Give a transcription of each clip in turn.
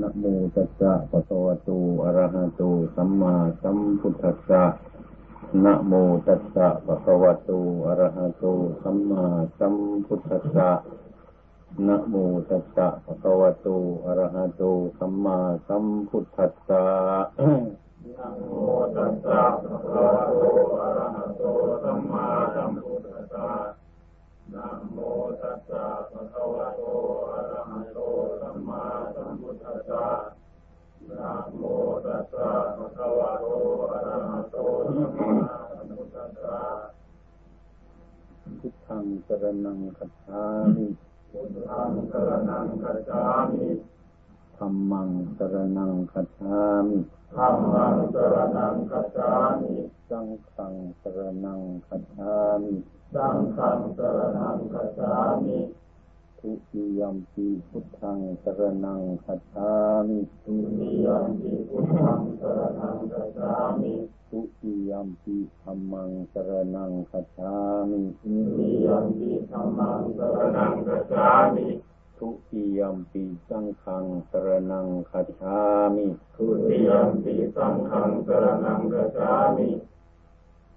นะโมตัสสะปะคะวะโตอะระหะโตสัมมาสัมพุทธัสสะนะโมตัสสะปะคะวะโตอะระหะโตสัมมาสัมพุทธัสสะนะโมตัสสะปะคะวะโตอะระหะโตสัมมาสัมพุทธัสสะนะโมตัสสะภะคะวะโตอะระหะโตสัมมาสัมพุทธัสสะนะโมตัสสะภะคะวะโตอะระหะโต สัมมาสัมพุทธัสสะนะโมตัสสะภะคะวะโตอะระหะโตสัมมาสัมพุทธัสสะพุทธังสรนังคัจฉามิพุทธังสรนังคัจฉามิธรรมังสรนังคัจฉามิธรรมังสรนังคัจฉามิสังฆังสรนังคัจฉามิสังฆังสรนังคัจฉามิ ทุติยมปีพุทธังสรนังคัจฉามิทุติยมปีพุทธังสรนังคัจฉามิทุติยมปีธรรมังสรนังคัจฉามิทุติยมปีธรรมังสรนังคัจฉามิทุติยมปีสังขังสรนังคัจฉามิทุติยมปีสังขังสรนังคัจฉามิ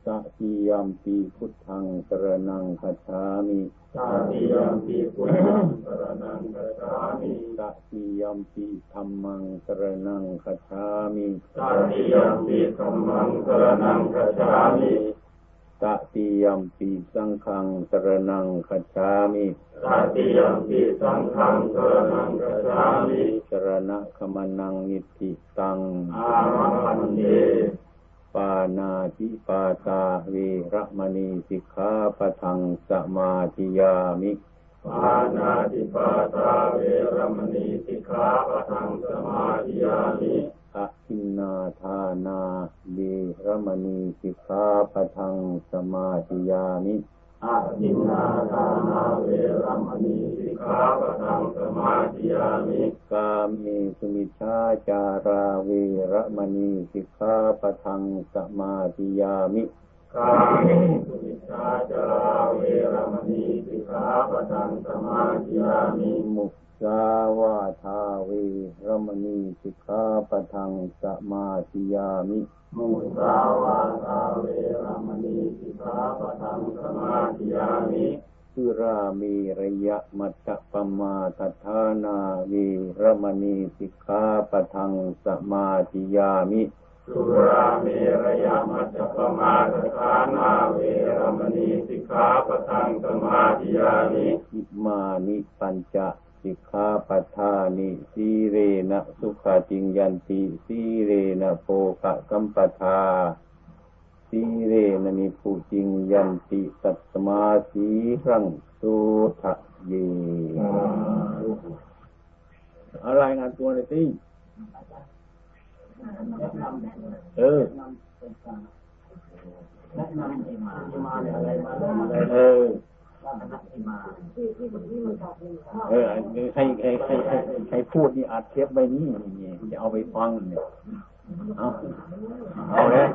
สัติยมปีพุทธังสรนังคัจฉามิสัติยมปีพุทธังสรนังคัจฉามิสัติยมปีธรรมังสรนังคัจฉามิสัติยมปีธรรมังสรนังคัจฉามิตติยมปีสังขังสรนังคัจฉามิตติยมปีสังขังสรนังคัจฉามิสรณะขมนังนิติตังอารันเยปา นาติปาตาเวรมณีสิกขาปทังสมาธิยามิปานาติปาตาเวรมณีสิกขาปทังสมาธิยามิอะคินนาทานาเวรมณีสิกขาปทังสมาธิยามิ อะคินนาทานาเวรมณีสิกขาปทังสมาธิยามิกามีสุมิชาจาราเวรมณีสิกขาปทังสมาธิยามิกามีสุมิชาจาราเวรมณีสิกขาปทังสมาธิยามิมุสาวาทาเวรมณีสิกขาปทังสมาธิยามิ มุสาวาทาเวรมณีสิกขาปทังสมาธิยามิสุรามีระยะมัตตปมาตทานาวีรมณีสิกขาปทังสมาธิยามิสุรามีระยะมัตตปมาตทานาวีรมณีสิกขาปทังสมาธิยามิอิมานิปัญจ สิกขาปัฏฐานิสีเรนะสุขาจิงยันติสีเรนะโภคะกัมปทาสีเรนะนิภูจิงยันติตัตมาสีรังสุทะเยอะไรงานตัวเลยสิเออเออ เออให้ให้ให้ให้ให้พูดนี่อัดเทปไปนี่นี่จะเอาไปฟังเนี่ยเอาเอาเลย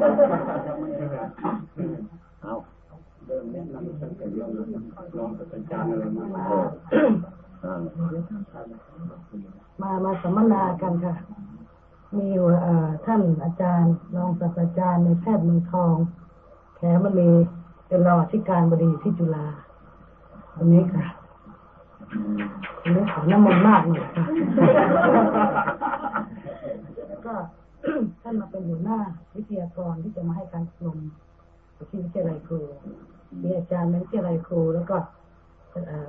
เอาเริ่มแนะนำตั้งแต่เรื่องลองอาจารย์อะไรมามามาสัมมนากันค่ะ มีท่านอาจารย์รองศาสตราจารย์ในแพทย์เมืองทอง แขมันมีเป็นรองอธิการบดีที่จุฬา อันนี้ค่ะอันนี้ขอน้ำมันมากหน่อยค่ะแล้วก็ท่านมาเป็นหัวหน้าวิทยากรที่จะมาให้การอบรมที่วิทยาลัยครูมีอาจารย์ในวิทยาลัยครูแล้วก็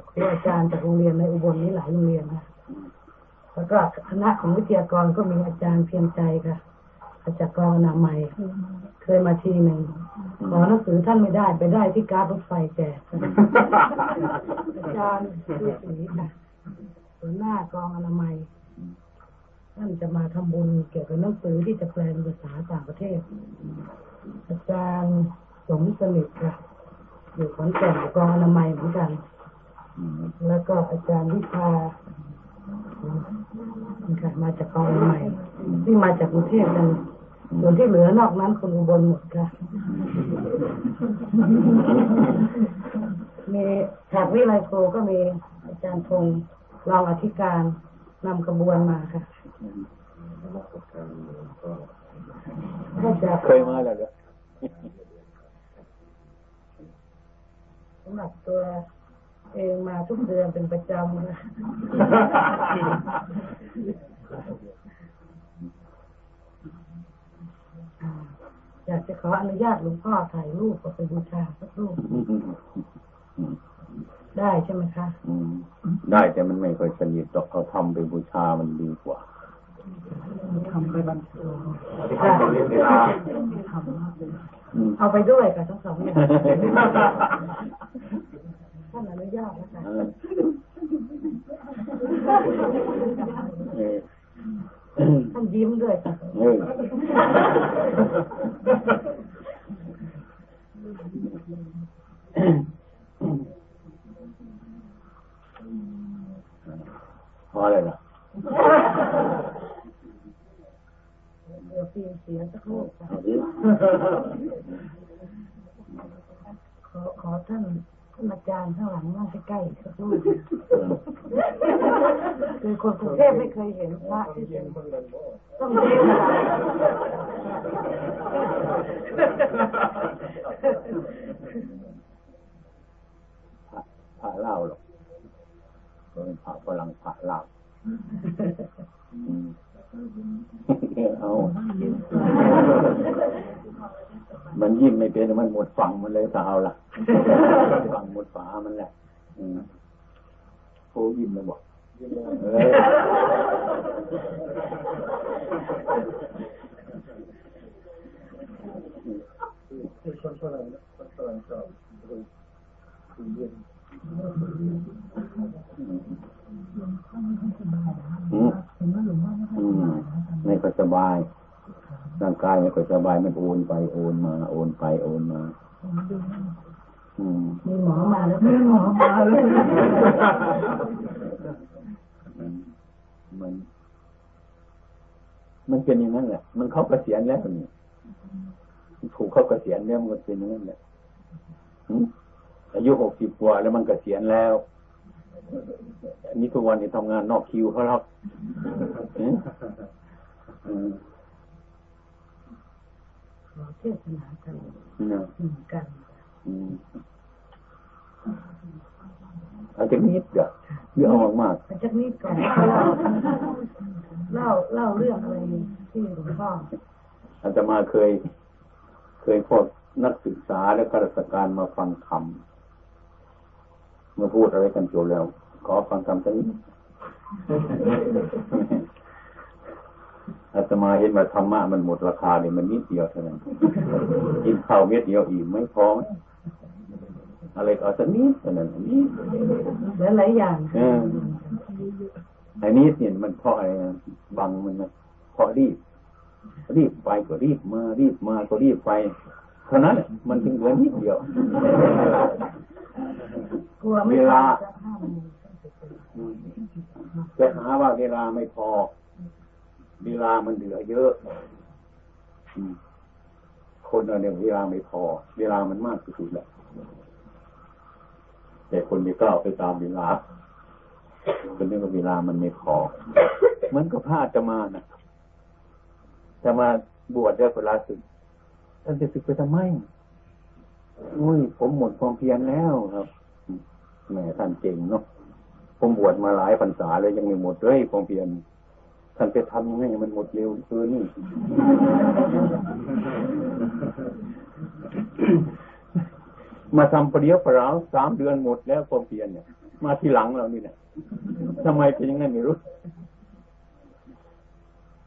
ครูอาจารย์จากโรงเรียนในอุบลนี้หลายโรงเรียนค่ะแล้วก็คณะของวิทยากรก็มีอาจารย์เพียงใจค่ะ จากกองอนามัยเคยมาทีหนึ่งขอหนังสือท่านไม่ได้ไปได้ที่การรถไฟแจกอาจารย์ดูสีค่ะหัวหน้ากองอนามัยท่านจะมาทำบุญเกี่ยวกับหนังสือที่จะแปลเป็นภาษาต่างประเทศ อาจารย์สมสนิทค่ะ อยู่ขอนแก่นกองอนามัยเหมือนกัน แล้วก็อาจารย์วิชาค่ะมาจากกองอนามัยที่มาจากกรุงเทพกัน ส่วนที่เหลือนอกนั้นคนอุบลหมดค่ะ มีฉากวิไลโคก็มีอาจารย์พงศ์รองอธิการนำกระบวนมาค่ะก็จะเคยมาแล้วเหรอสำหรับตัวเองมาทุกเดือนเป็นประจำนะ อ่า อยากจะขออนุญาตหลวงพ่อถ่ายรูปเอาไปบูชาสักรูปได้ใช่ไหมคะอืมได้แต่มันไม่ค่อยสนิทหรอกเขาทำไปบูชามันดีกว่าทำไปบันทึกที่ท่านเป็นเวลาอืมเอาไปด้วยค่ะทั้งสองอย่างท่านอนุญาตนะคะเออเออท่านยิ้มด้วยค่ะ เออพออะไรล่ะเดี๋ยวฟิล์มเสียสักรูปค่ะเอาดิขอขอท่านท่านอาจารย์ข้างหลังนั่งใกล้ๆสักรูปคือคนกรุงเทพไม่เคยเห็นพระที่เป็นต้องเรียนอะ ไรพระพระเล่าหรอกก็เป็นพระฝรั่งพระเล่าอืมเอามันยิ้มไม่เป็นมันหมดฝั่งมันเลยจะเอาล่ะฝั่งหมดฝามันแหละอืมโอ้ยิ้มเลยบอก เออคนฝรั่งคนฝรั่งชอบดูเย็นอืมอืมไม่ค่อยสบาย ร่างกายไม่ค่อยสบายมันโอนไปโอนมา โอนไปโอนมาอืมีหมอมาแล้วมีหมอมาแล้วมันมัน มันเป็นอย่างนั้นแหละ มันเข้าเกษียณแล้วนี่ ถูกเข้าเกษียณแล้วมันเป็นอย่างนั้นแหละหึอายุหกสิบกว่าแล้วมันเกษียณแล้วอันนี้ทุกวันนี้ทำงานนอกคิวเขาหรอกหึอืมขอเทศนากันนะหนึ่งกันอืมอาจจะนิดเดียวเยอะมากอาจารย์นิดก่อนเล่าเล่าเล่าเรื่องอะไรที่หลวงพ่อๆอาจจะมาเคยเค ยพวกนักศึกษาและข้าราชการมาฟังธรรมมาพูดอะไรกันจบแล้ว ขอฟังธรรมสักนิดอาตมาเห็นว่าธรรมะมันหมดราคาเนี่ยมันนิดเดียวเท่านั้นกินข้าวเม็ดเดียวอิ่มไม่พอไหมอะไรก็เอาสักนิดเท่านั้นอันนี้และหลายอย่างเอออันนี้เนี่ยมันเพราะอะไรนะบังมันนะเพราะรีบ รีบไปก็รีบมา รีบมาก็รีบไปเท่านั้นแหละมันถึงเหลือนิดเดียวกลัวไม่เวลาจะห้ามจะหาว่าเวลาไม่พอ เวลามันเหลือเยอะอืมคนเราเนี่ยเวลาไม่พอ เวลามันมากที่สุดแหละแต่คนไม่กล้าไปตามเวลาคนนี้ก็เวลามันไม่พอ เหมันก็พลาดจะมานะ จะมาบวชได้เวลาสึกท่านจะสึกไปทำไมอุ้ย ผมหมดความเพียรแล้วครับแหมท่านเก่งเนาะผมบวชมาหลายพรรษาแล้วยังไม่หมดเลยความเพียรท่านจะทำยังไงมันหมดเร็วเกินนี่มาทำประเดี๋ยวประราวสามเดือนหมดแล้วความเพียรเนี่ย มาทีหลังเรานี่เนี่ยทำไมเป็นย่างนั้นไม่รู้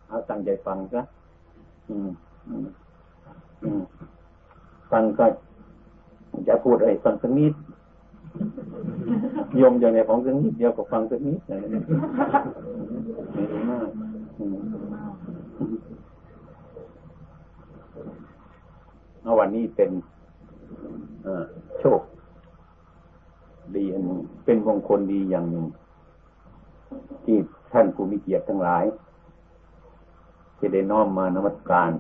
เอาตั้งใจฟังซะ ฟังก็จะพูดอะไรฟังสักนิดยมอย่างในของสักนิดเดียวก็ฟังสักนิดอะไรนี่ม่ได้มากเอาวันนี้เป็นโชค ดีอันเป็นมงคลดีอย่างหนึ่งที่ท่านผู้มีเกียรติทั้งหลาย ที่ได้น้อมมานมัสการ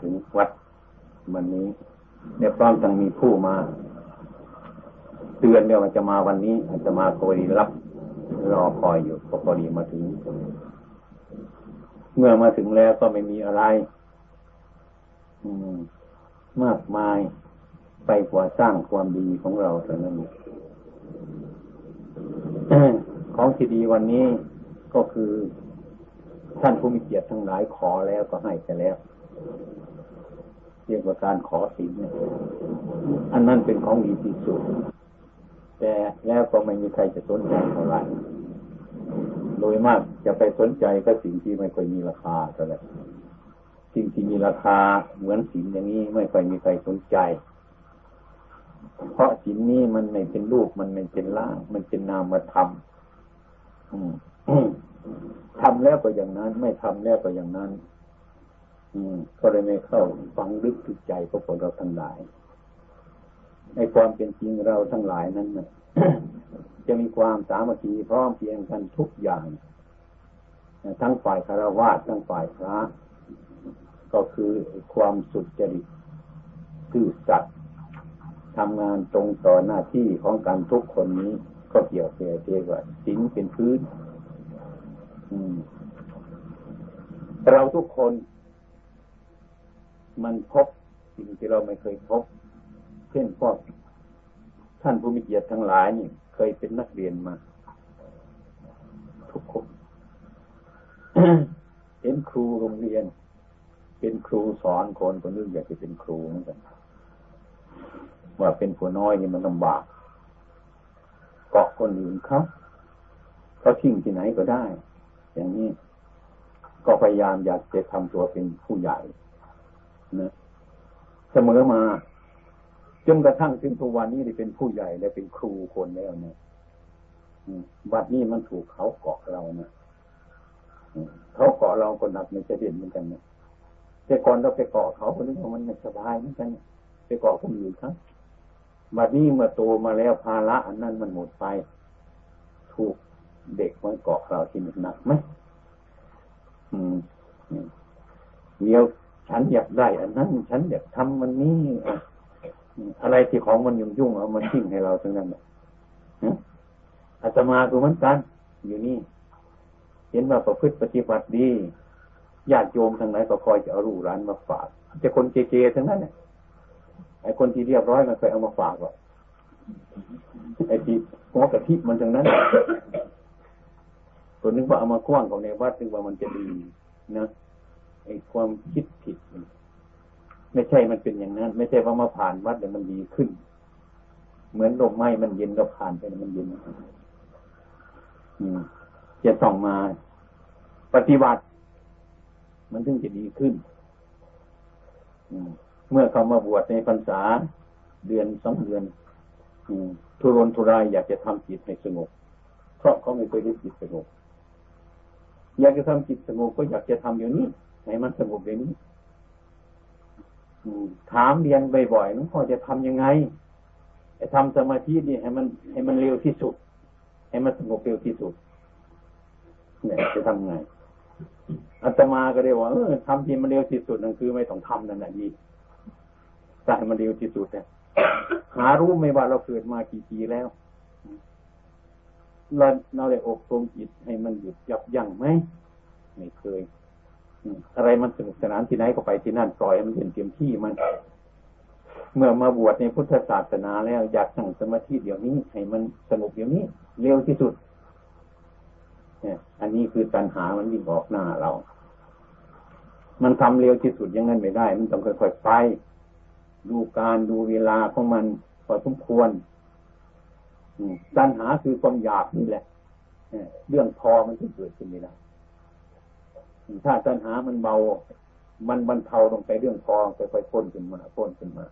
ถึงวัดวันนี้และพร้อมทั้งมีผู้มาเตือนเดียวมันจะมาวันนี้อาจจะมาพอดีรับรอคอยอยู่ก็พอดีมาถึง เมื่อมาถึงแล้วก็ไม่มีอะไร อืม มากมายไปกว่าสร้างความดีของเราเท่านั้นของที่ดีวันนี้ก็คือ ท่านผู้มีเกียรติทั้งหลายขอแล้วก็ให้ไปแล้วเรียกว่าการขอสิ่งเนี่ยอันนั้นเป็นของดีที่สุด แต่แล้วก็ไม่มีใครจะสนใจเท่าไหร่โดยมากจะไปสนใจก็สิ่งที่ไม่ค่อยมีราคาเท่าไหร่สิ่งที่มีราคาเหมือนสินอย่างนี้ไม่ค่อยมีใครสนใจ เพราะสินนี้มันไม่เป็นรูปมันไม่เป็นร่าง มันเป็นนามธรรม ทำแล้วก็อย่างนั้น ไม่ทำแล้วก็อย่างนั้น อืมก็เลยไม่เข้าฟังลึกถึงใจของคนเราทั้งหลาย ในความเป็นจริงเราทั้งหลายนั้นนะจะมีความสามัคคีพร้อมเพียงกันทุกอย่าง ทั้งฝ่ายคารวะทั้งฝ่ายพระ ก็คือความสุดจริตคือสัตย์ทำงานตรงต่อหน้าที่ของการทุกคนนี้ ก็เกี่ยวเกี่ยวเกี่ยวกับสิ่งเป็นพื้น เราทุกคน มันพบสิ่งที่เราไม่เคยพบ เช่นพวกท่านผู้มีเกียรติทั้งหลายนี่เคยเป็นนักเรียนมา ทุกคนเห็นครูโรงเรียน เป็นครูสอนคนคนนึงอยากจะเป็นครูเหมือนกันว่าเป็นผู้น้อยนี่มันลำบาก เกาะคนอื่นเขาเขาทิ้งที่ไหนก็ได้ อย่างนี้ ก็พยายามอยากจะทำตัวเป็นผู้ใหญ่นะเสมอมาจนกระทั่งถึงทุกวันนี้ได้เป็นผู้ใหญ่และเป็นครูคนแล้วเนี่ยบัดนี้มันถูกเขาเกาะเรานะเขาเกาะเราคนหนักไม่จะเด่นเหมือนกันนะแต่ก่อนเราไปเกาะเขาคนนึกว่ามันไม่สบายเหมือนกันไปเกาะคนอื่นครับบัดนี้เมื่อโตมาแล้วภาระอันนั้นมันหมดไป ถูก เด็กมันเกาะเราที่หนักไหมอืมเดี๋ยวฉันอยากได้อันนั้น ฉันอยากทำมันนี้อะไรที่ของมันยุ่งยุ่งเอามาทิ้งให้เราทั้งนั้นอาตมาก็เหมือนกันอยู่นี่ เห็นว่าประพฤติปฏิบัติดีญาติโยมทั้งหลายก็คอยจะเอาลูกหลานมาฝากจะคนเกเทั้งนั้นเนี่ยไอ้คนที่เรียบร้อยมันเคยเอามาฝากหรอกไอ้ที่หัวกะทิมันทั้งนั้น คนนึกว่าเอามากว้างของในวัดนึกว่ามันจะดีนะไอ้ความคิดผิดไม่ใช่มันเป็นอย่างนั้น ไม่ใช่ว่ามาผ่านวัดแล้วมันดีขึ้น เหมือนลมไม้มันเย็นเราผ่านไปมันเย็นจะต้องมาปฏิบัติ มันถึงจะดีขึ้นเมื่อเขามาบวชในพรรษาเดือนสองเดือนทุรนทุรายอยากจะทำจิตให้สงบ เพราะเขาไม่เคยได้จิตสงบ อยากจะทำจิตสงบก็อยากจะทำอย่างนี้ให้มันสงบอย่างนี้ถามเรียนบ่อยๆหลวงพ่อจะทำยังไงจะทำสมาธินี่ให้มันให้มันเร็วที่สุด ให้มันสงบเร็วที่สุดเนี่ยจะทำไงอาตมาก็เรียกว่าเออทำที่มันเร็วที่สุดนั่นคือไม่ต้องทำนั่นแหละดีแต่ให้มันเร็วที่สุดเนี่ยหารู้ไม่ว่าเราเกิดมากี่ปีแล้ว เราเราได้อบรมจิตให้มันหยุดยับยั้งไหมไม่เคยอะไรมันสนุกสนานที่ไหนก็ไปที่นั่นปล่อยมันเห็นเต็มที่มัน เมื่อมาบวชในพุทธศาสนาแล้วอยากสั่งสมาธิเดี๋ยวนี้ให้มันสงบเดี๋ยวนี้ เร็วที่สุดเนี่ยอันนี้คือตัณหามันวิ่งออกหน้าเรา มันทำเร็วที่สุดยังงั้นไม่ได้ มันต้องค่อยๆไป ดูการดูเวลาของมันพอสมควร ตัณหาคือความอยากนี่แหละเรื่องพอมันจะเกิดขึ้นไม่ได้ถ้าตัณหามันเบา มันบรรเทาลงไปเรื่องพอค่อยๆพ้นขึ้นมาพ้นขึ้นมา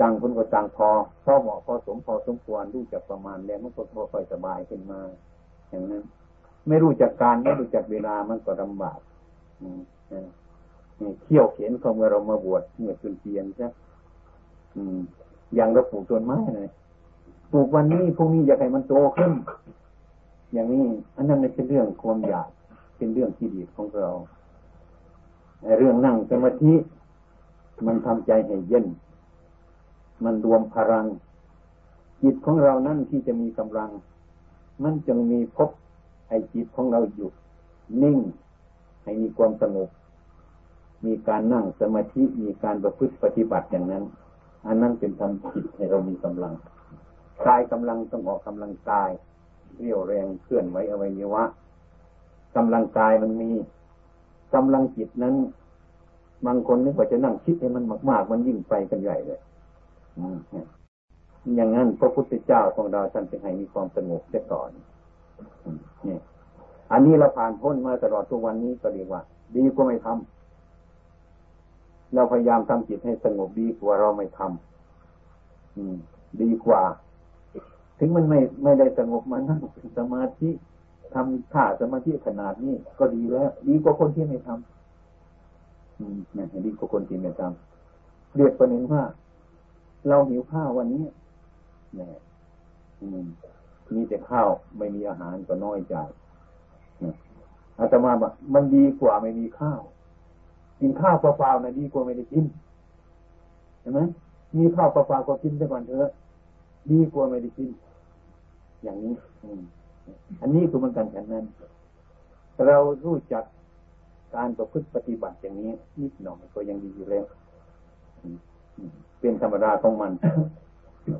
จังคนก็จังพอพอเหมาะพอสมพอสมควรรู้จักประมาณแล้วมันก็ค่อยสบายขึ้นมา อย่างนั้น ไม่รู้จักการไม่รู้จักเวลามันก็ลำบากเที่ยวเขียนเขาเมื่อเรามาบวชเมื่อเป็นเพียนใช่อย่างเราปลูกต้นไม้เลย ปลูกวันนี้พรุ่งนี้อยากให้มันโตขึ้น อย่างนี้อันนั้นไม่ใช่เรื่องความอยาก เป็นเรื่องที่ดีของเราเรื่องนั่งสมาธิมันทำใจให้เย็น มันรวมพลัง จิตของเรานั่นที่จะมีกำลัง มันจึงมีพบไอ้จิตของเราอยู่นิ่ง ให้มีความสงบมีการนั่งสมาธิมีการประพฤติปฏิบัติอย่างนั้น อันนั้นเป็นทำจิตให้เรามีกำลัง กายกำลังต้องออกกำลังกายเรียวแรงเคลื่อนไหวอวัยวะกำลังกายมันมีกำลังจิตนั้น บางคนนึกว่าจะนั่งคิดให้มันมากๆ มันยิ่งไปกันใหญ่เลยอย่างนั้นพระพุทธเจ้าของเราท่านจะให้มีความสงบเสียก่อนนี่อันนี้เราผ่านพ้นมาตลอดทุกวันนี้ก็เรียกว่า ดีกว่าไม่ทำเราพยายามทำจิตให้สงบดีกว่าเราไม่ทำอืม ดีกว่า ถึงมันไม่ไม่ได้สงบมานั่งสมาธิทำท่าสมาธิขนาดนี้ก็ดีแล้ว ดีกว่าคนที่ไม่ทำอืมนะดีกว่าคนที่ไม่ทำเรียกประเด็นว่า เราหิวข้าววันนี้นี่อืมมีแต่ข้าวไม่มีอาหารก็น้อยใจอาตมาบอกมันดีกว่าไม่มีข้าว กินข้าวเปล่าๆนะดีกว่าไม่ได้กินเห็นไหมมีข้าวเปล่าๆก็กินไปก่อนเถอะดีกว่าไม่ได้กิน อย่างนี้อันนี้คือมันกันฉันนั้น เรารู้จักการประพฤติปฏิบัติอย่างนี้นิดหน่อยก็ยังดีอยู่แล้วเป็นธรรมดาของมัน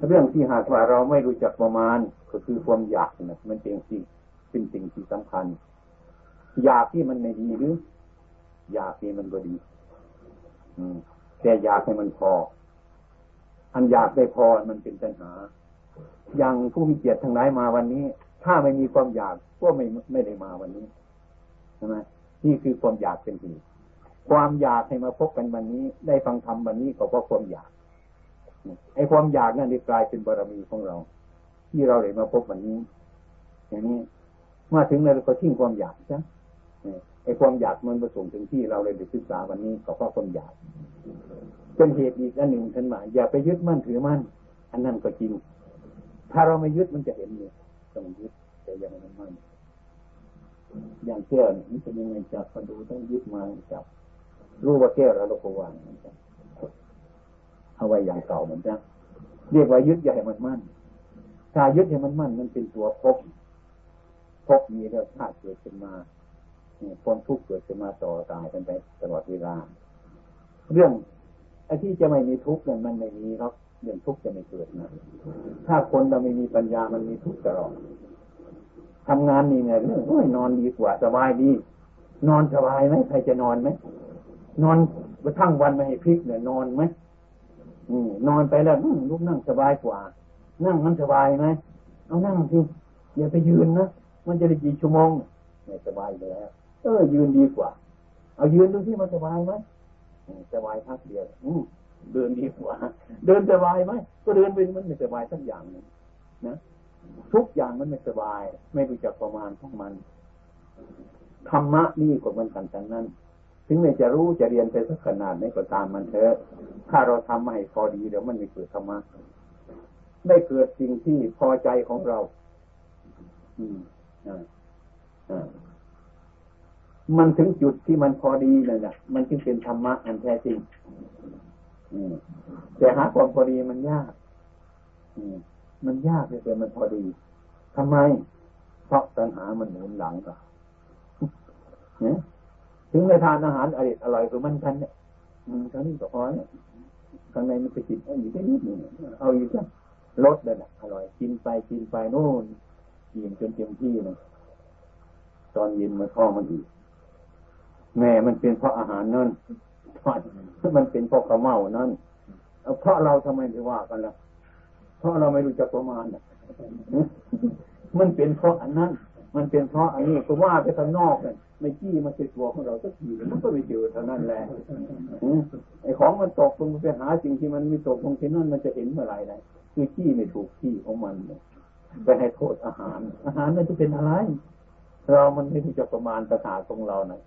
เรื่องที่หากว่าเราไม่รู้จักประมาณ ก็คือความอยากนะมันเป็นสิ่งเป็นสิ่งที่สำคัญ อยากที่มันไม่ดีหรือ อยากที่มันก็ดี อืมแต่อยากให้มันพอ อันอยากได้พอมันเป็นปัญหา อย่างผู้มีเกียรติทั้งหลายมาวันนี้ ถ้าไม่มีความอยากก็ไม่ไม่ได้มาวันนี้ใช่ไหมนี่คือความอยากเป็นทีความอยากให้มาพบกันวันนี้ ได้ฟังธรรมวันนี้ก็เพราะความอยากไอ้ความอยากนั่นกลายเป็นบารมีของเรา ที่เราได้มาพบวันนี้ อย่างนี้มาถึงเราก็ทิ้งความอยากใช่ไอ้ความอยากมันประสงค์ถึงที่เราเลยได้ศึกษาวันนี้ก็เพราะความอยากเป็นเหตุอีกอันหนึ่งท่านมาอย่าไปยึดมั่นถือมั่น อันนั้นก็จริง ถ้าเราไม่ยึดมันจะเห็นเลยต้องยึดแต่ยังไม่มั่นอย่างแก้วนี่เป็นยังไงจับมาดูต้องยึดมาจับรู้ว่าแก้วแล้วเราก็วางมันจับเอาไว้อย่างเก่าเหมือนกันเรียกว่ายึดใหญ่มันมั่นถ้ายึดให้มันมั่นมันเป็นตัวพบพบมีแล้วชาติเกิดขึ้นมาความทุกข์เกิดขึ้นมาต่อตายกันไปตลอดเวลา เรื่องไอ้ที่จะไม่มีทุกข์เนี่ยมันไม่มีหรอก เรื่องทุกข์จะไม่เกิดนะถ้าคนเราไม่มีปัญญามันมีทุกข์ตลอดทำงานนี่เนี่ยเรื่องโอ้ยนอนดีกว่าสบายดี นอนสบายไหมใครจะนอนไหมนอนกระทั่งวันไม่ให้พลิกเนี่ยนอนไหมอืมนอนไปแล้วลุกนั่งสบายกว่า นั่งมันสบายไหมเอานั่งสิอย่าไปยืนนะมันจะได้กี่ชั่วโมงไม่สบายแล้วเออยืนดีกว่า เอายืนดูที่มันสบายไหมสบายพักเดียวอืเดิ นดีกว่า เดินสบายไหมก็เดินไปมันไม่สบายสักอย่างนึงนะทุกอย่างมันไม่สบาย ไม่รู้จักประมาณของมันธรรมะนี่ก็มันกันทั้งนั้น ถึงแม้จะรู้จะเรียนไปสักขนาดไหนก็ตามมันเถอะ ถ้าเราทำให้พอดีเดี๋ยวมันไม่เกิดธรรมะไม่เกิดสิ่งที่พอใจของเรา อืมอ่าอ่ามันถึงจุดที่มันพอดีเลยนะมันจึงเป็นธรรมะอันแท้จริง แต่หาความพอดีมันยากมันยากเลยแต่มันพอดีทำไม เพราะตัณหามันหนุนหลังก็เนี่ยถึงในทานอาหารอร่อยอร่อยคือมันกันเนี่ยมันเท่านี้ก็พอเนี่ยข้างในมันไปกินเอาอยู่แค่นิดหนึ่งเอาอยู่แค่ลดเลยนะอร่อยกินไปกินไปโน่นกินจนเต็มที่เลยตอนเย็นมาท้องมันอีกแม่มันเป็นเพราะอาหารนั่น มันเป็นเพราะข้าเมานั่นเพราะเราทำไมถึงว่ากันล่ะเพราะเราไม่รู้จักประมาณมันเป็นเพราะอันนั้น มันเป็นเพราะอันนี้ก็ว่าไปข้างนอกเลยไม่ขี้มาติดตัวของเราสักทีมันก็ไม่เจอเท่านั้นแหละไอ้ของมันตกลงไปหาสิ่งที่มันไมีตกลงที่นั่นมันจะเห็นเมื่อไรเลยคือขี้ไม่ถูกที่ของมันไปให้โทษอาหาร อาหารมันจะเป็นอะไร เรามันไม่รู้จักประมาณภาษาของเรานะ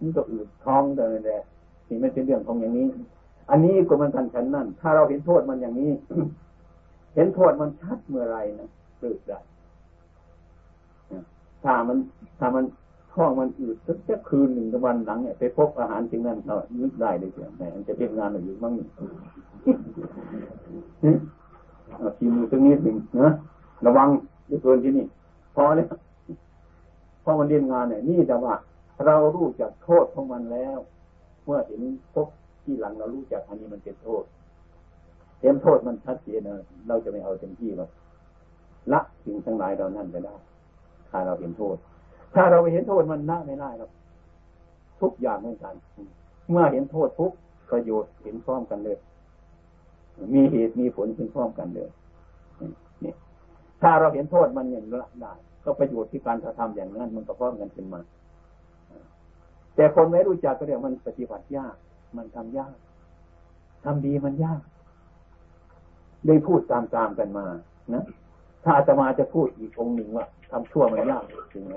มันก็อืดท้องแต่แหละ นี่ไม่เป็นเรื่องของอย่างนี้ อันนี้ก็มันกันฉันนั่น ถ้าเราเห็นโทษมันอย่างนี้ เห็นโทษมันชัดเมื่อไรนะปลืกได้ถ้ามันถ้ามันท้องมันอืดสักแค่คืนหนึ่งวันหลังเนี่ยไปพบอาหารจริงนั้นเรานึกได้เลยเสียแหมมันจะเป็นงานอะไรอยู่บ้างเอาทีมือสักนิดหนึ่งนะระวังด้วยเกินที่นี่พอเลยพอมันเรียนงานเนี่ยนี่แต่ว่า เรารู้จักโทษของมันแล้ว เมื่อเห็นพบที่หลังเรารู้จักอันนี้มันเป็นโทษเต็มโทษมันชัดเจนนะเราจะไม่เอาเต็มที่หรอกละสิ่งทั้งหลายเรานั่นไปได้ ถ้าเราเห็นโทษ ถ้าเราไม่เห็นโทษมันละไม่ได้หรอกทุกอย่างเหมือนกัน เมื่อเห็นโทษทุกประโยชน์เห็นพร้อมกันเลย มีเหตุมีผลเห็นพร้อมกันเลยนี่ถ้าเราเห็นโทษมันอย่างละได้ก็ประโยชน์ที่การกระทำอย่างนั้นมันก็พร้อมกันขึ้นมา แต่คนไม่รู้จักก็เรียกมันปฏิบัติยาก มันทำยากทำดีมันยาก ได้พูดตามๆกันมา นะถ้าอาตมาจะพูดอีกองหนึ่งว่าทำชั่วมันยากจริงไหม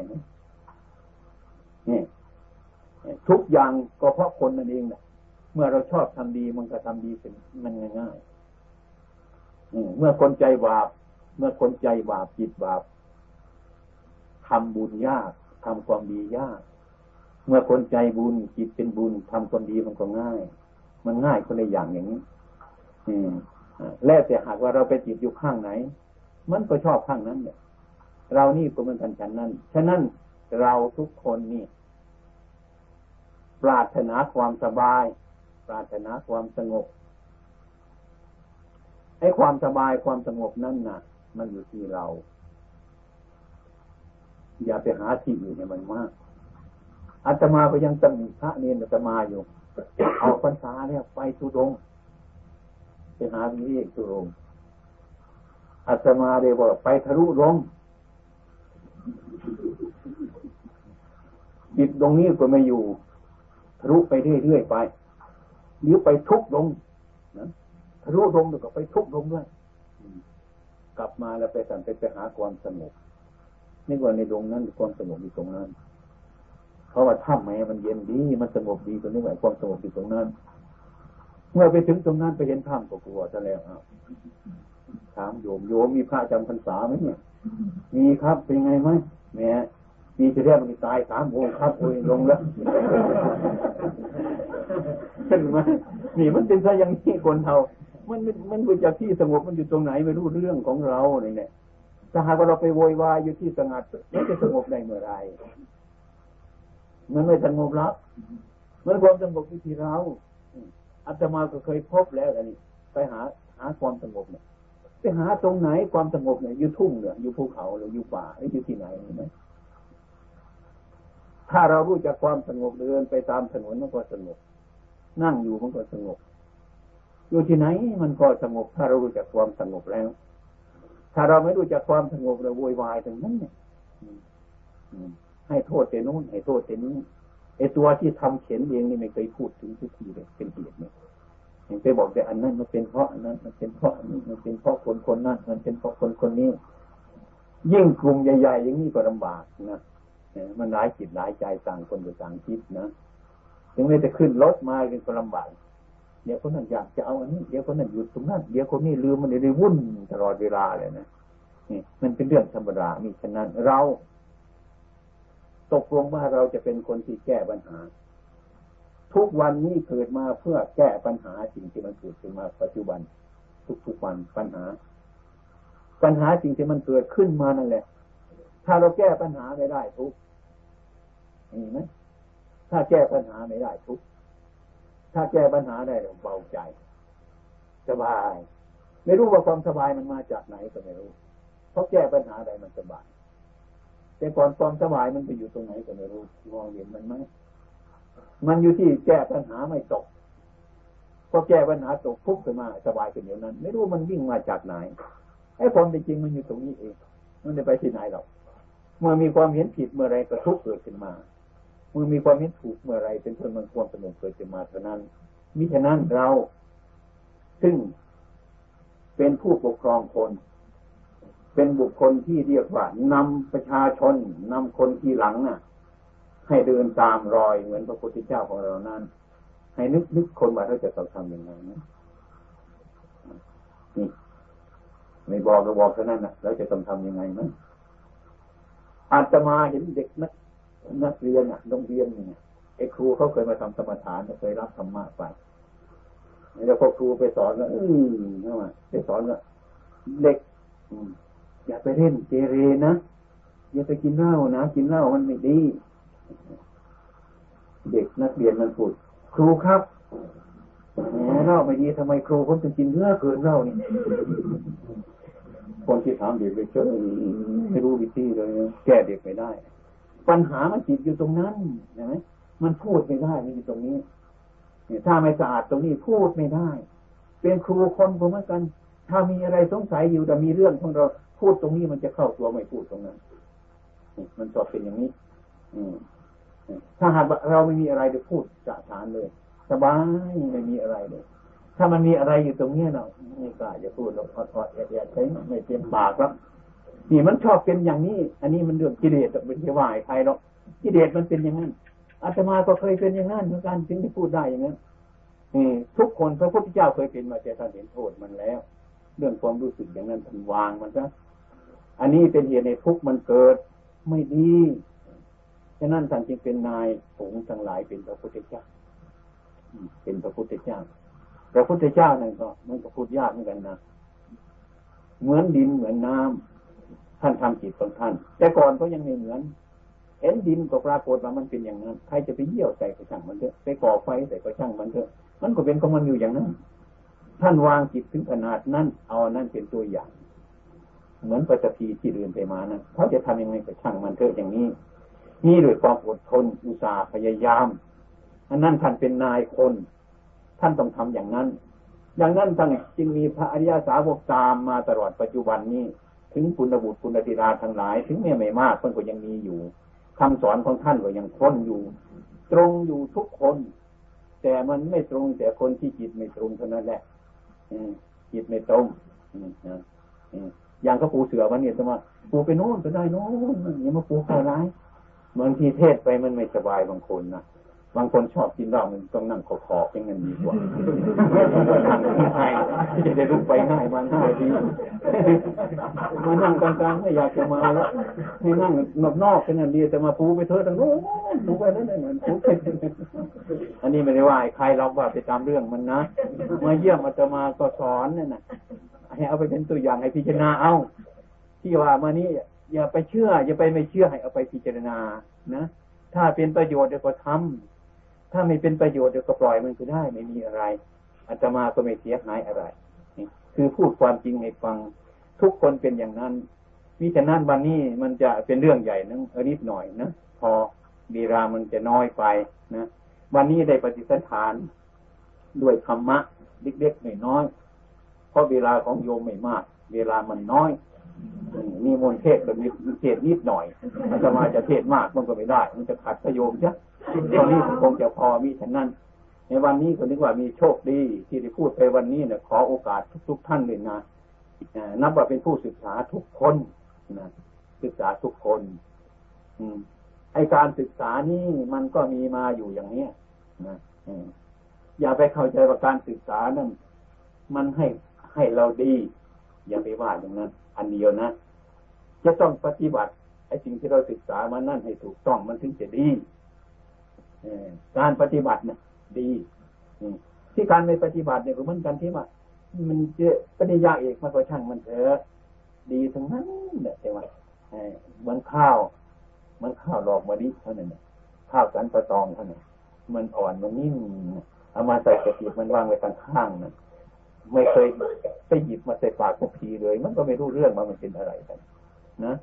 นี่ทุกอย่างก็เพราะคนนั่นเองแหละเมื่อเราชอบทำดีมันก็ทำดีเป็นมันง่ายๆเมื่อคนใจบาป เมื่อคนใจบาปจิตบาปทำบุญยากทำความดียาก เมื่อคนใจบุญจิตเป็นบุญทำความดีมันก็ง่าย มันง่ายคนละอย่างอย่างนี้อืมแล้วแต่หากว่าเราไปจิตอยู่ข้างไหน มันก็ชอบข้างนั้นเนี่ยเรานี่ก็เหมือนกันฉันนั้นฉะนั้นเราทุกคนนี่ปรารถนาความสบาย ปรารถนาความสงบไอ้ความสบายความสงบนั่นน่ะ มันอยู่ที่เรา อย่าไปหาที่อื่นเนี่ยมันมาก อาตมาก็ยังตำหนิพระเนรอาตมาอยู่ เอาพรรษาเนี่ยไปทุดงไปหาวิเวกทุดงอาตมาเลยบอกไปทะลุลงจิตตรงนี้ก็ไม่อยู่ทะลุไปเรื่อยๆไปหรือไปทุกลงนะทะลุลงแล้วก็ไปทุกลงด้วยกลับมาแล้วไปสั่นไปไปหาความสงบนี่ว่าในตรงนั้นความสงบอยู่ตรงนั้น เพราะว่าถ้ำแม้มันเย็นดี มันสงบดีตรงนี้ว่าความสงบอยู่ตรงนั้น เมื่อไปถึงตรงนั้นไปเห็นถ้ำก็กลัวซะแล้วถามโยมโยมมีพระจำพรรษาไหมเนี่ย มีครับเป็นไงไหมแม่มีจะเรียกมันตายสามโมงครับโอ้ยลงแล้วเห็นไหมนี่มันเป็นซะอย่างนี้คนเทามันมันเป็นจากที่สงบมันอยู่ตรงไหนไม่รู้เรื่องของเราเนี่ยถ้าหากว่าเราไปโวยวายอยู่ที่สงัดมันจะสงบได้เมื่อไร มันไม่สงบแล้วมันความสงบที่เราอาตมาก็เคยพบแล้วอันนี้ ไปหาหาความสงบเนี่ยไปหาตรงไหนความสงบเนี่ยอยู่ทุ่งเหรออยู่ภูเขาหรืออยู่ป่าหรืออยู่ที่ไหนไหมถ้าเรารู้จักความสงบเดินไปตามถนนมันก็สงบ นั่งอยู่มันก็สงบ อยู่ที่ไหนมันก็สงบ ถ้าเรารู้จักความสงบแล้ว ถ้าเราไม่รู้จักความสงบเราโวยวายตรงนั้นเนี่ย ให้โทษแต่นู้นให้โทษแต่นี้ไอ้ตัวที่ทำเขียนเองนี่ไม่เคยพูดถึงทุกทีเลยเป็นเหตุเนี่ยยังไปบอกแต่อันนั้นมันเป็นเพราะอันนั้นมันเป็นเพราะอันนี้มันเป็นเพราะคนคนนั้นมันเป็นเพราะคนคนนี้ ยิ่งกลุ่มใหญ่ๆอย่างนี้ก็ลำบากนะมันหลายจิตหลายใจต่างคนอยู่ต่างคิดนะถึงแม้จะขึ้นรถมาก็ลำบากเดี๋ยวคนนั้นอยากจะเอาอันนี้เดี๋ยวคนนั้นหยุดตรงนั้นเดี๋ยวคนนี้ลืมมันเลยวุ่นตลอดเวลาเลยนะนี่มันเป็นเรื่องธรรมดามีฉะนั้นเรา ตกลงว่าเราจะเป็นคนที่แก้ปัญหา ทุกวันนี้เกิดมาเพื่อแก้ปัญหาสิ่งที่มันเกิดขึ้นมาปัจจุบัน ทุกๆวันปัญหา ปัญหาสิ่งที่มันเกิดขึ้นมานั่นแหละ ถ้าเราแก้ปัญหาไม่ได้ทุกมีไหมถ้าแก้ปัญหาไม่ได้ทุกถ้าแก้ปัญหาได้เบาใจ สบาย ไม่รู้ว่าความสบายมันมาจากไหนก็ไม่รู้เพราะแก้ปัญหาใดมันสบาย แต่ก่อนความสบายมันไปอยู่ตรงไหนก็ไม่รู้มองเห็นมันไหมมันอยู่ที่แก้ปัญหาไม่ตกพอแก้ปัญหาตกทุกขึ้นมาสบายขึ้นเดียวนั้น ไม่รู้มันวิ่งมาจากไหนไอ้ความเป็นจริงมันอยู่ตรงนี้เอง มันจะไปที่ไหนหรอกเมื่อมีความเห็นผิดเมื่อไรก็ทุกข์เกิดขึ้นมา เมื่อมีความเห็นถูกเมื่อไรเป็นต้นมันความสงบเกิดขึ้นมาเท่านั้นมิฉะนั้นเรา ซึ่งเป็นผู้ปกครองคน เป็นบุคคลที่เรียกว่านำประชาชนนำคนที่หลังน่ะ ให้เดินตามรอยเหมือนพระพุทธเจ้าของเรานั้น ให้นึกนึกคนว่าเราจะต้องทำยังไงนะนี่ไม่บอกก็บอกเท่านั้นนะเราจะต้องทำยังไงนะอาตมาเห็นเด็กนักนักเรียนอะโรงเรียนเนี่ยไอ้ครูเขาเคยมาทำสมถานเคยรับธรรมะไปแล้วพอครูไปสอนก็อืมเข้ามาไปสอนก็เด็ก อย่าไปเล่นเจเรนะอย่าไปกินเหล้านะกินเหล้ามันไม่ดี เด็กนักเรียนมันพูดครูครับแหมเล่าไม่ดีทำไมครูผมถึงกินเนื้อเกินเหล่านี่คนที่ถามเด็กไปเจอไม่รู้วิธีเลยแก้เด็กไม่ได้ ปัญหามันจิตอยู่ตรงนั้นใช่ไหมมันพูดไม่ได้มันอยู่ตรงนี้เนี่ยถ้าไม่สะอาดตรงนี้พูดไม่ได้ เป็นครูคนผมเหมือนกัน ถ้ามีอะไรสงสัยอยู่แต่มีเรื่องของเราพูดตรงนี้มันจะเข้าตัวไม่พูดตรงนั้นมันสอบเป็นอย่างนี้ อืมถ้าหากเราไม่มีอะไรจะพูดจะฐานเลย สบายไม่มีอะไรเลย ถ้ามันมีอะไรอยู่ตรงนี้เนาะไม่กล้าจะพูดหรอกอดๆแอดๆใช้ไม่เต็มปากครับนี่มันชอบเป็นอย่างนี้ อันนี้มันเรื่องกิเลสเป็นเทวายใครหรอกกิเลสมันเป็นอย่างนั้นอาตมาก็เคยเป็นอย่างนั้นเหมือนกันถึงจะพูดได้อย่างนั้นนี่ทุกคนพระพุทธเจ้าเคยเป็นมาแต่ท่านเห็นโทษมันแล้ว เรื่องความรู้สึกอย่างนั้นท่านวางมันซะอันนี้เป็นเหตุในทุกข์มันเกิดไม่ดีฉะนั้นท่านจึงเป็นนายสงฆ์ทั้งหลายเป็นพระพุทธเจ้าเป็นพระพุทธเจ้า พระพุทธเจ้านั่นก็มันก็พูดยากเหมือนกันนะเหมือนดินเหมือนน้ำท่านทำจิตของท่าน แต่ก่อนก็ยังไม่เหมือนเห็นดินก็ปรากฏว่ามันเป็นอย่างนั้น ใครจะไปเยี่ยวใส่ก็ช่างมันเถอะไปก่อไฟใส่ก็ช่างมันเถอะมันก็เป็นของมันอยู่อย่างนั้น ท่านวางจิตถึงขนาดนั้น เอานั่นเป็นตัวอย่าง เหมือนปัจจีที่เดินไปมานะเขาจะทำยังไงก็ช่างมันเถอะอย่างนี้ นี่ด้วยความอดทนอุตสาห์พยายามอันนั้นท่านเป็นนายคน ท่านต้องทำอย่างนั้นอย่างนั้นท่านจึงมีพระอริยสาวกตามมาตลอดปัจจุบันนี้ ถึงปุณบุตรปุณธิราทั้งหลาย ถึงแม้ไม่มากคนก็ยังมีอยู่คำสอนของท่านก็ยังค้นอยู่ ตรงอยู่ทุกคน แต่มันไม่ตรงแต่คนที่จิตไม่ตรงเท่านั้นแหละ จิตไม่ตรงอย่างก็ปูเสือวันนี้สมมติปูไปโน่นไปได้โน่นอย่ามาปูเข้าร้ายบางทีเทศไปมันไม่สบายบางคนนะ บางคนชอบกินเหล้ามันต้องนั่งขอขอเป็นเงินดีกว่านั่งง่ายจะได้ลุกไปง่ายมาง่ายดีมานั่งกลางๆไม่อยากจะมาแล้วให้นั่งนอกนอกเป็นเงินดีแต่มาปูไปเถอะทั้งโน้นปูไปนั่นนั่นปูไปอันนี้ไม่ได้ว่าใครเราว่าไปตามเรื่องมันนะมาเยี่ยมอาตมาก็สอนนี่นนะให้เอาไปเป็นตัวอย่างให้พิจารณาเอาที่ว่ามานี่อย่าไปเชื่อ อย่าไปไม่เชื่อให้เอาไปพิจารณานะถ้าเป็นประโยชน์เดี๋ยวก็ทำ ถ้าไม่เป็นประโยชน์เดี๋ยวก็ปล่อยมันก็ได้ไม่มีอะไรอาตมาก็ไม่เสียหายอะไรคือพูดความจริงให้ฟังทุกคนเป็นอย่างนั้นมิฉะนั้นวันนี้มันจะเป็นเรื่องใหญ่นะเออนิดหน่อยนะพอเวลามันจะน้อยไปนะวันนี้ได้ปฏิสันฐานด้วยธรรมะเล็กๆน้อยๆเพราะเวลาของโยมไม่มาก เวลามันน้อย มีมนเทศแบบนี้เทศนิดหน่อยมันจะมาจะเทศมากมันก็ไม่ได้ มันจะขัดประโยชน์ใช่ตอนนี้คงจะพอมีฉะนั้น ในวันนี้ก็นึกว่ามีโชคดีที่ได้พูดไปวันนี้เนี่ยขอโอกาสทุกๆท่านเลยนะนับว่าเป็นผู้ศึกษาทุกคนนะศึกษาทุกคน อืมไอการศึกษานี่มันก็มีมาอยู่อย่างเนี้ยนะอย่าไปเข้าใจว่าการศึกษานั้นมันให้ให้เราดี อย่าไปว่าอย่างนั้น อันเดียวนะ จะต้องปฏิบัติไอ้สิ่งที่เราศึกษามานั่นให้ถูกต้องมันถึงจะดีการปฏิบัตินี่ยดีที่การไม่ปฏิบัติเนี่ยก็เหมือนกันที่ว่ามันจะปฏิญาเอกมาก็ช่างมันเถอะดีทั้งนั้นเนี่ยแต่ว่าเหมือนข้าวเหมือนข้าวหลอกมะลิเท่านั้นข้าวสันประตองเท่านั้นมันอ่อนมันนิ่มเอามาใส่กระติบมันวางไว้ข้างๆนั่น ไม่เคยไปหยิบมาใส่ปากสักทีเลย มันก็ไม่รู้เรื่องว่ามันเป็นอะไรกัน นะ